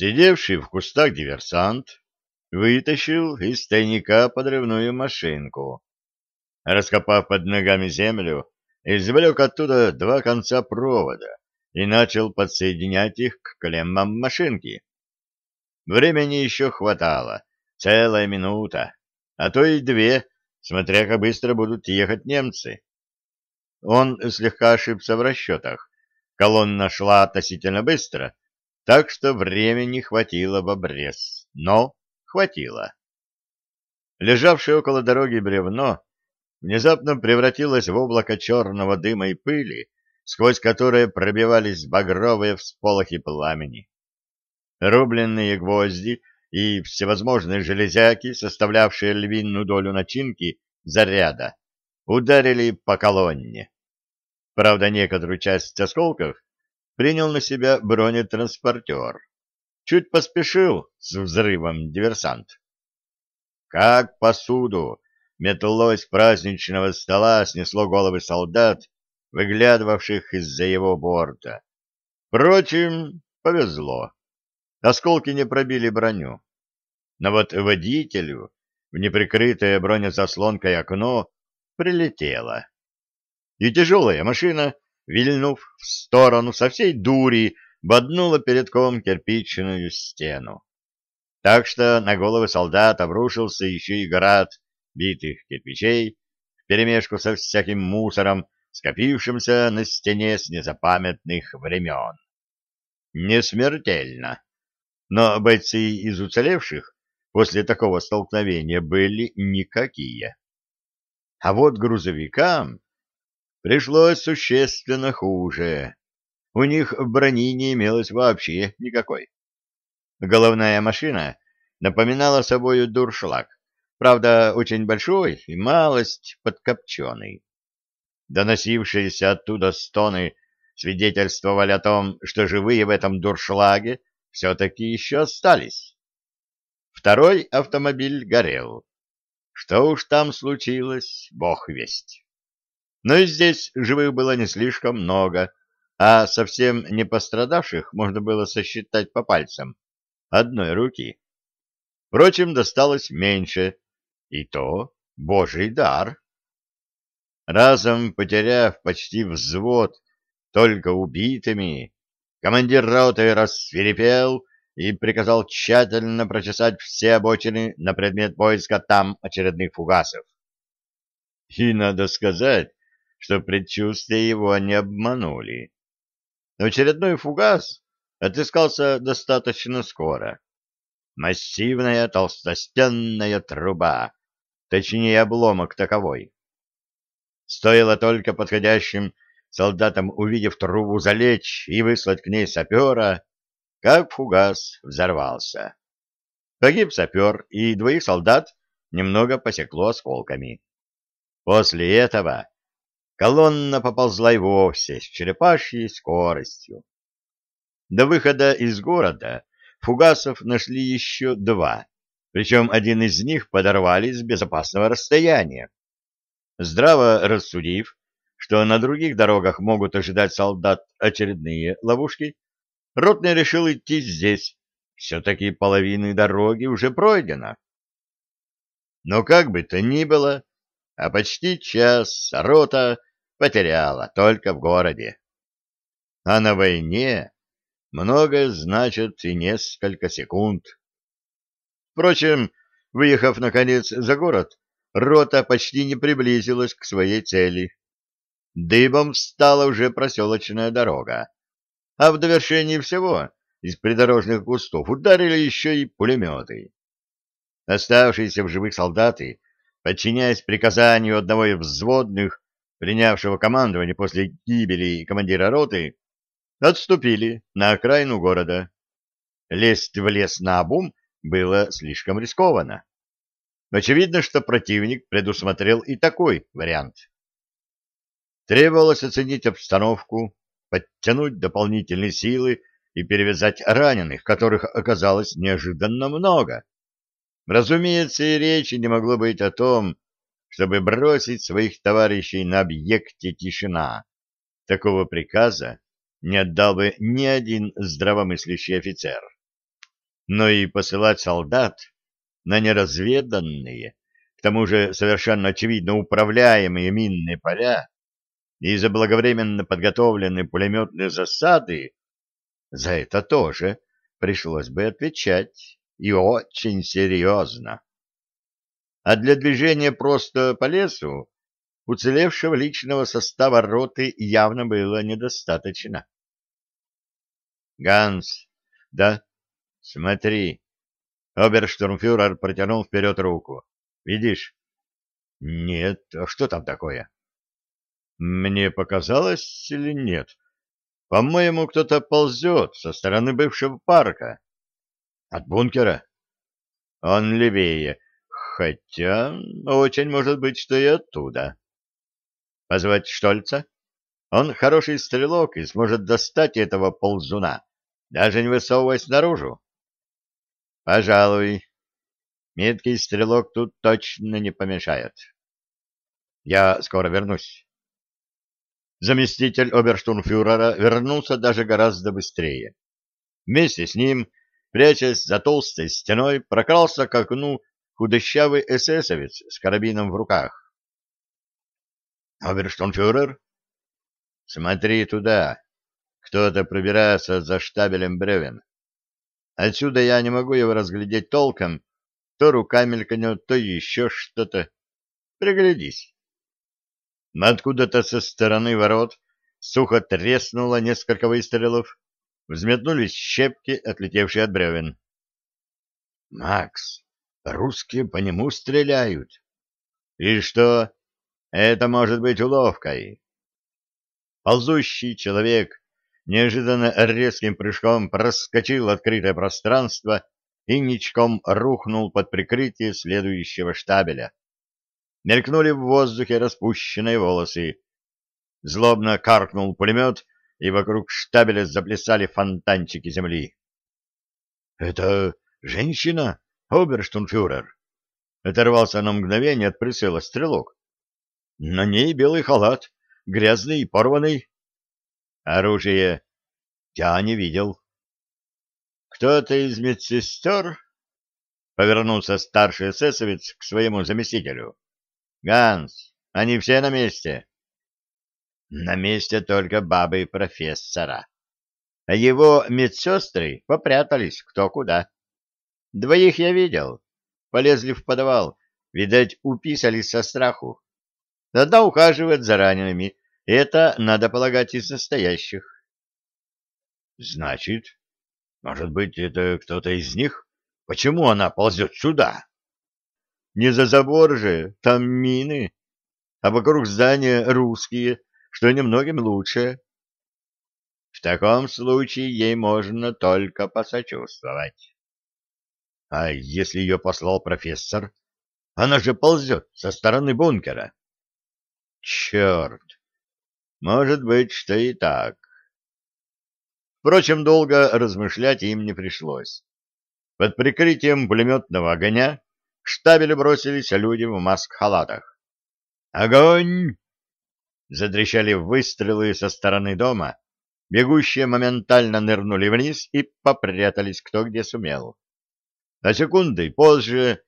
Сидевший в кустах диверсант вытащил из тайника подрывную машинку. Раскопав под ногами землю, извлек оттуда два конца провода и начал подсоединять их к клеммам машинки. Времени еще хватало, целая минута, а то и две, смотря как быстро будут ехать немцы. Он слегка ошибся в расчетах. Колонна шла относительно быстро, так что времени хватило в обрез. Но хватило. Лежавшее около дороги бревно внезапно превратилось в облако черного дыма и пыли, сквозь которое пробивались багровые всполохи пламени. Рубленные гвозди и всевозможные железяки, составлявшие львиную долю начинки заряда, ударили по колонне. Правда, некоторую часть осколков принял на себя бронетранспортер. Чуть поспешил с взрывом диверсант. Как посуду метлось праздничного стола снесло головы солдат, выглядывавших из-за его борта. Впрочем, повезло. Осколки не пробили броню. Но вот водителю в неприкрытое бронезаслонкой окно прилетело. И тяжелая машина, вильнув в сторону со всей дури, боднула передком кирпичную стену. Так что на головы солдат обрушился еще и град битых кирпичей вперемешку со всяким мусором, скопившимся на стене с незапамятных времен. Не смертельно, но бойцы из уцелевших после такого столкновения были никакие. А вот грузовикам пришлось существенно хуже. У них брони не имелось вообще никакой. Головная машина напоминала собою дуршлаг, правда, очень большой и малость подкопченый. Доносившиеся оттуда стоны свидетельствовали о том, что живые в этом дуршлаге все-таки еще остались. Второй автомобиль горел. Что уж там случилось, бог весть. Но и здесь живых было не слишком много, а совсем не пострадавших можно было сосчитать по пальцам одной руки. Впрочем, досталось меньше, и то божий дар. Разом потеряв почти взвод только убитыми, командир роты рассверепел и приказал тщательно прочесать все обочины на предмет поиска там очередных фугасов. И надо сказать, что предчувствия его не обманули. Очередной фугас отыскался достаточно скоро. Массивная толстостенная труба, точнее обломок таковой. Стоило только подходящим солдатам, увидев трубу, залечь и выслать к ней сапера, как фугас взорвался. Погиб сапер, и двоих солдат немного посекло осколками. После этого колонна поползла и вовсе с черепашьей скоростью. До выхода из города фугасов нашли еще два, причем один из них подорвали с безопасного расстояния. Здраво рассудив, что на других дорогах могут ожидать солдат очередные ловушки, Ротный решил идти здесь. Все-таки половины дороги уже пройдена. Но как бы то ни было, а почти час рота потеряла только в городе. А на войне многое значит и несколько секунд. Впрочем, выехав, наконец, за город, рота почти не приблизилась к своей цели. Дыбом встала уже проселочная дорога. А в довершении всего из придорожных кустов ударили еще и пулеметы. Оставшиеся в живых солдаты, подчиняясь приказанию одного из взводных, принявшего командование после гибели командира роты, отступили на окраину города. Лезть в лес на обум было слишком рискованно. Очевидно, что противник предусмотрел и такой вариант. Требовалось оценить обстановку, подтянуть дополнительные силы и перевязать раненых, которых оказалось неожиданно много. Разумеется, и речи не могло быть о том, чтобы бросить своих товарищей на объекте тишина. Такого приказа не отдал бы ни один здравомыслящий офицер. но и посылать солдат на неразведанные, к тому же совершенно очевидно управляемые минные поля и заблаговременно подготовленные пулеметные засады, за это тоже пришлось бы отвечать, и очень серьезно. А для движения просто по лесу уцелевшего личного состава роты явно было недостаточно. «Ганс, да, смотри». Оберштурмфюрер протянул вперед руку. «Видишь?» «Нет, а что там такое?» «Мне показалось или нет? По-моему, кто-то ползет со стороны бывшего парка. От бункера?» «Он левее, хотя очень может быть, что и оттуда». «Позвать Штольца?» Он хороший стрелок и сможет достать этого ползуна, даже не высовываясь наружу. Пожалуй, меткий стрелок тут точно не помешает. Я скоро вернусь. Заместитель оберштурмфюрера вернулся даже гораздо быстрее. Вместе с ним, прячась за толстой стеной, прокрался к окну худощавый эсэсовец с карабином в руках. «Оберштурмфюрер?» «Смотри туда!» Кто-то пробирается за штабелем бревен. Отсюда я не могу его разглядеть толком, то рука мелькнет, то еще что-то. Приглядись. Откуда-то со стороны ворот сухо треснуло несколько выстрелов, взметнулись щепки, отлетевшие от бревен. «Макс, русские по нему стреляют!» «И что? Это может быть уловкой!» Ползущий человек неожиданно резким прыжком проскочил открытое пространство и ничком рухнул под прикрытие следующего штабеля. Мелькнули в воздухе распущенные волосы. Злобно каркнул пулемет, и вокруг штабеля заплясали фонтанчики земли. — Это женщина, оберштунфюрер? — оторвался на мгновение от прицела стрелок. — На ней белый халат, грязный и порванный. Оружие я не видел. Кто-то из медсестер? Повернулся старший эсэсовец к своему заместителю. Ганс, они все на месте? На месте только бабы профессора. А его медсестры попрятались кто куда. Двоих я видел. Полезли в подвал. Видать, уписались со страху. Одна ухаживает за ранеными, это, надо полагать, из настоящих. Значит, может быть, это кто-то из них? Почему она ползет сюда? Не за забор же, там мины, а вокруг здания русские, что немногим лучше. В таком случае ей можно только посочувствовать. А если ее послал профессор? Она же ползет со стороны бункера. Черт! Может быть, что и так. Впрочем, долго размышлять им не пришлось. Под прикрытием пулеметного огня к штабелю бросились люди в маск-халатах. «Огонь!» Затрещали выстрелы со стороны дома. Бегущие моментально нырнули вниз и попрятались кто где сумел. На секунды позже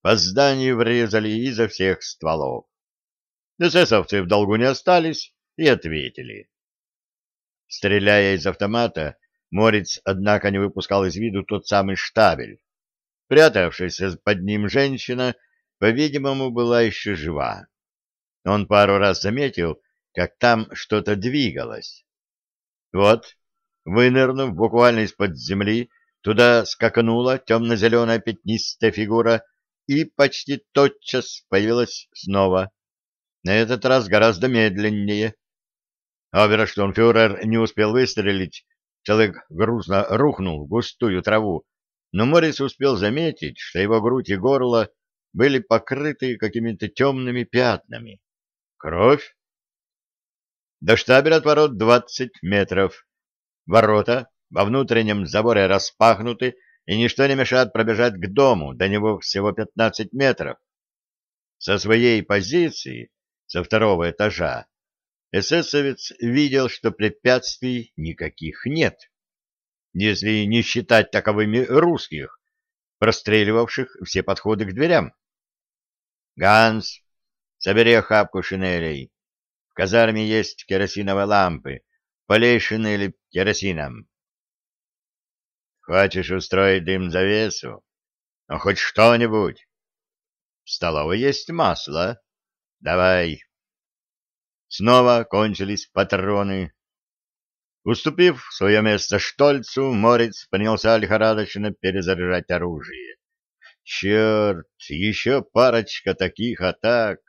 по зданию врезали изо всех стволов. Эсэсовцы в долгу не остались, и ответили. Стреляя из автомата, Морец, однако, не выпускал из виду тот самый штабель. Прятавшаяся под ним женщина, по-видимому, была еще жива. Он пару раз заметил, как там что-то двигалось. Вот, вынырнув буквально из-под земли, туда скаканула темно-зеленая пятнистая фигура и почти тотчас появилась снова. На этот раз гораздо медленнее. Оберштурмфюрер не успел выстрелить, человек грузно рухнул в густую траву, но Морис успел заметить, что его грудь и горло были покрыты какими-то темными пятнами. Кровь? До штабеля от ворот двадцать метров. Ворота во внутреннем заборе распахнуты, и ничто не мешает пробежать к дому, до него всего пятнадцать метров. Со своей позиции, со второго этажа, эсэсовец видел, что препятствий никаких нет. если не считать таковыми русских, простреливавших все подходы к дверям. «Ганс, собери охапку шинелей. В казарме есть керосиновые лампы. Полей шинели керосином». «Хочешь устроить дым завесу? Ну, хоть что-нибудь. В столовой есть масло. Давай». Снова кончились патроны. Уступив свое место Штольцу, Морец принялся лихорадочно перезаряжать оружие. Черт, еще парочка таких атак!